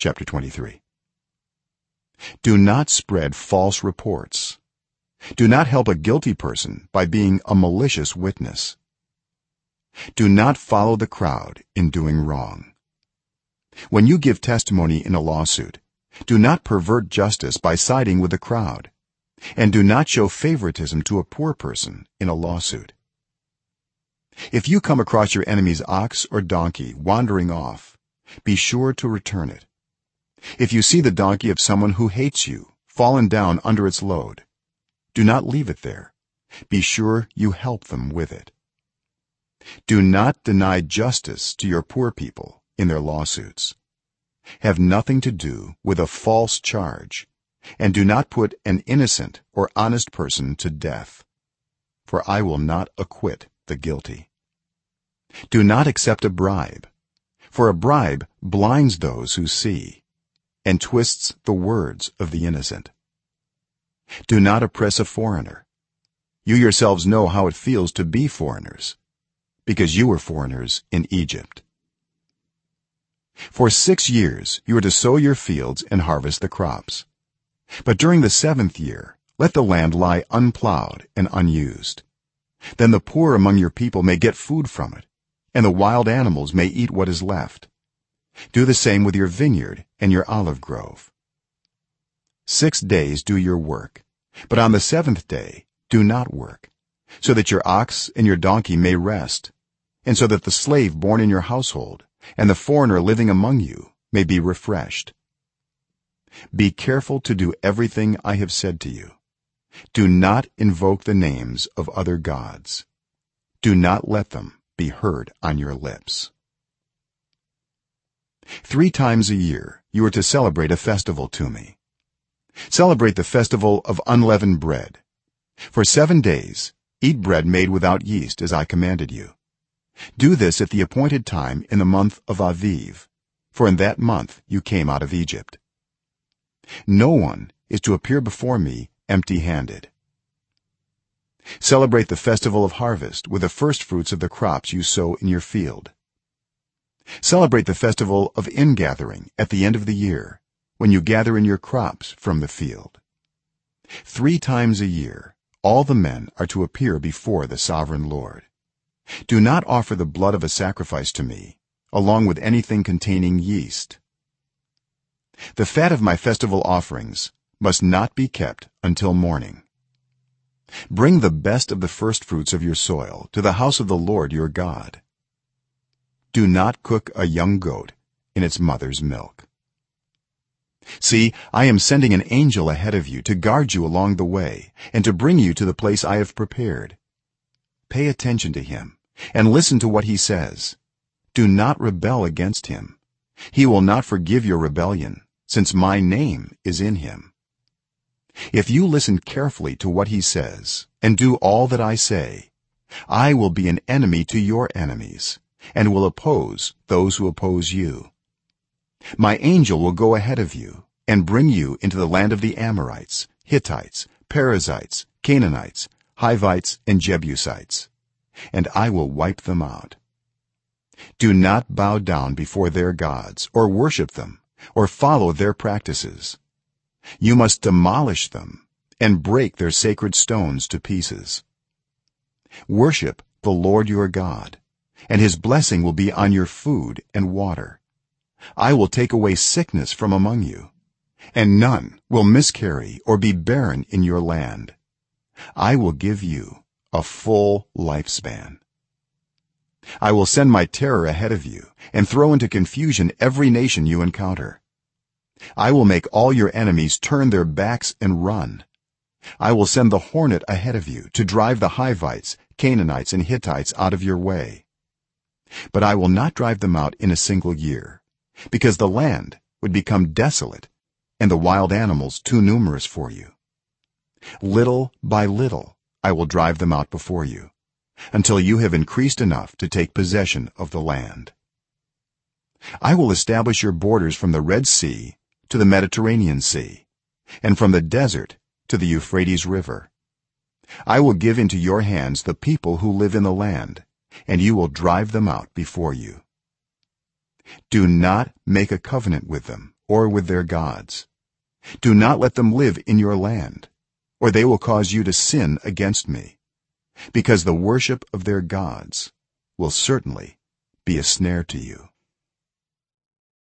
chapter 23 do not spread false reports. Do not help a guilty person by being a malicious witness. Do not follow the crowd in doing wrong. When you give testimony in a lawsuit do not pervert justice by siding with the crowd and do not show favoritism to a poor person in a lawsuit. If you come across your enemy's ox or donkey wandering off be sure to return it if you see the donkey of someone who hates you fallen down under its load do not leave it there. Be sure you help them with it. Do not deny justice to your poor people in their lawsuits. Have nothing to do with a false charge and do not put an innocent or honest person to death for i will not acquit the guilty. Do not accept a bribe for a bribe blinds those who see and twists the words of the innocent. Do not oppress a foreigner. You yourselves know how it feels to be foreigners because you were foreigners in egypt. For 6 years you are to sow your fields and harvest the crops. But during the 7th year let the land lie unplowed and unused. Then the poor among your people may get food from it and the wild animals may eat what is left do the same with your vineyard and your olive grove. 6 days do your work but on the 7th day do not work so that your ox and your donkey may rest and so that the slave born in your household and the foreigner living among you may be refreshed. Be careful to do everything i have said to you. Do not invoke the names of other gods. Do not let them be heard on your lips 3 times a year you are to celebrate a festival to me. Celebrate the festival of unleavened bread. For 7 days eat bread made without yeast as i commanded you. Do this at the appointed time in the month of aviv for in that month you came out of egypt. No one is to appear before me empty-handed. Celebrate the festival of harvest with the first fruits of the crops you sow in your field celebrate the festival of ingathering at the end of the year when you gather in your crops from the field. 3 times a year all the men are to appear before the sovereign lord. Do not offer the blood of a sacrifice to me along with anything containing yeast. The fat of my festival offerings must not be kept until morning. Bring the best of the first fruits of your soil to the house of the lord your god do not cook a young goat in its mother's milk. See i am sending an angel ahead of you to guard you along the way and to bring you to the place i have prepared. Pay attention to him and listen to what he says. Do not rebel against him. He will not forgive your rebellion since my name is in him. If you listen carefully to what he says and do all that i say i will be an enemy to your enemies and will oppose those who oppose you. My angel will go ahead of you and bring you into the land of the amorites hittites perizzites canaanites hivites and jebusites and i will wipe them out. Do not bow down before their gods or worship them or follow their practices. You must demolish them and break their sacred stones to pieces. Worship the lord your god and his blessing will be on your food and water. I will take away sickness from among you and none will miscarry or be barren in your land. I will give you a full lifespan. I will send my terror ahead of you and throw into confusion every nation you encounter. I will make all your enemies turn their backs and run. I will send the hornet ahead of you to drive the hivites canaanites and hittites out of your way but i will not drive them out in a single year because the land would become desolate and the wild animals too numerous for you. Little by little i will drive them out before you until you have increased enough to take possession of the land. I will establish your borders from the red sea to the mediterranean sea and from the desert to the euphrates river. I will give into your hands the people who live in the land and you will drive them out before you. Do not make a covenant with them or with their gods. Do not let them live in your land or they will cause you to sin against me because the worship of their gods will certainly be a snare to you